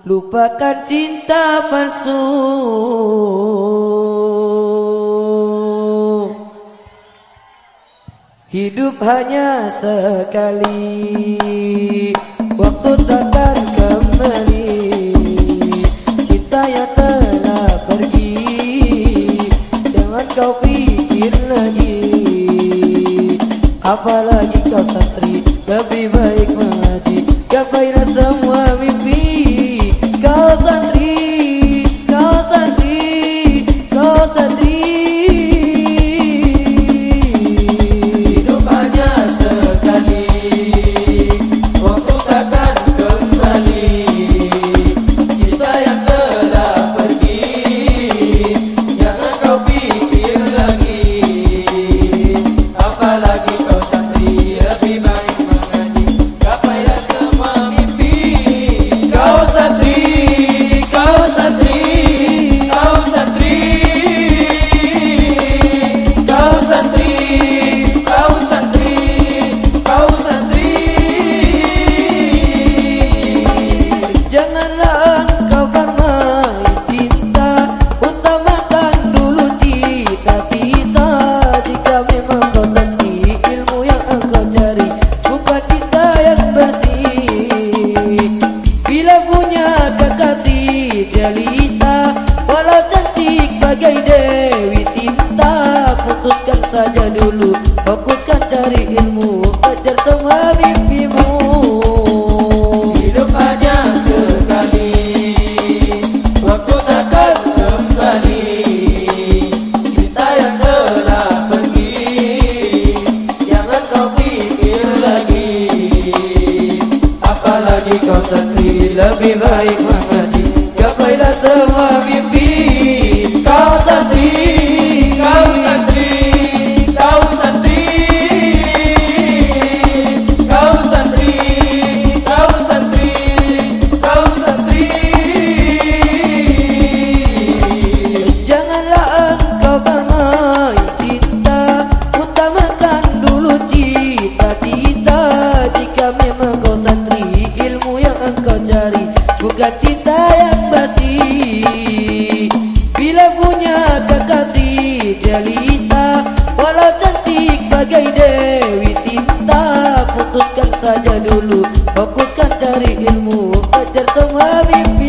Lupakan cinta palsu. Hidup hanya sekali. Waktu takkan kembali. Cinta yang telah pergi. Jangan kau pikir lagi. Apalagi kau santri Lebih baik mengaji. Gapailah semua mimpi Kau santri, jelita Walau cantik bagai Dewi Sinta Putuskan saja dulu. Fokuskan cari ilmu Kejar semua mimpimu. Hidup hanya sekali Waktu takkan kembali. Cinta yang telah pergi Jangan kau pikir lagi. Apalagi kau santri Lebih baik mengaji Gapailah semua mimpi saja dulu. Fokuskan cari ilmu Kejar semua mimpimu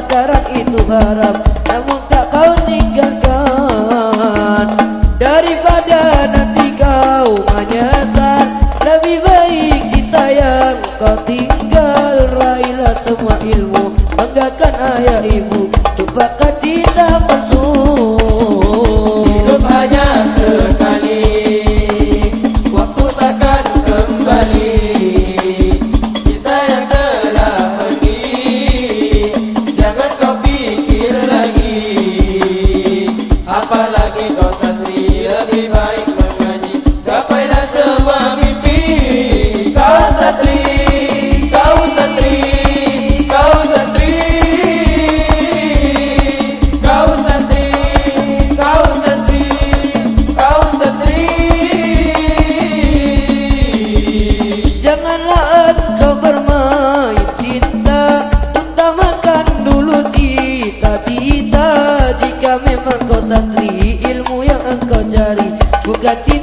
Pacaran itu haram Namun tak kau tinggalkan. Daripada nanti kau menyesal Lebih baik cinta yang kau tinggal. Raihlah semua ilmu Banggakan ayah ibu Lupakan cinta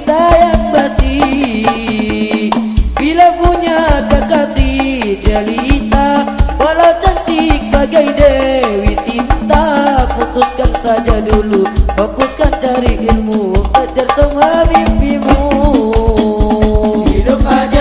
cinta yang basi. Bila punya kekasih jelita Walau cantik bagai Dewi Sinta Putuskan saja dulu Fokuskan cari ilmu Kejar semua mimpimu. Hidup aja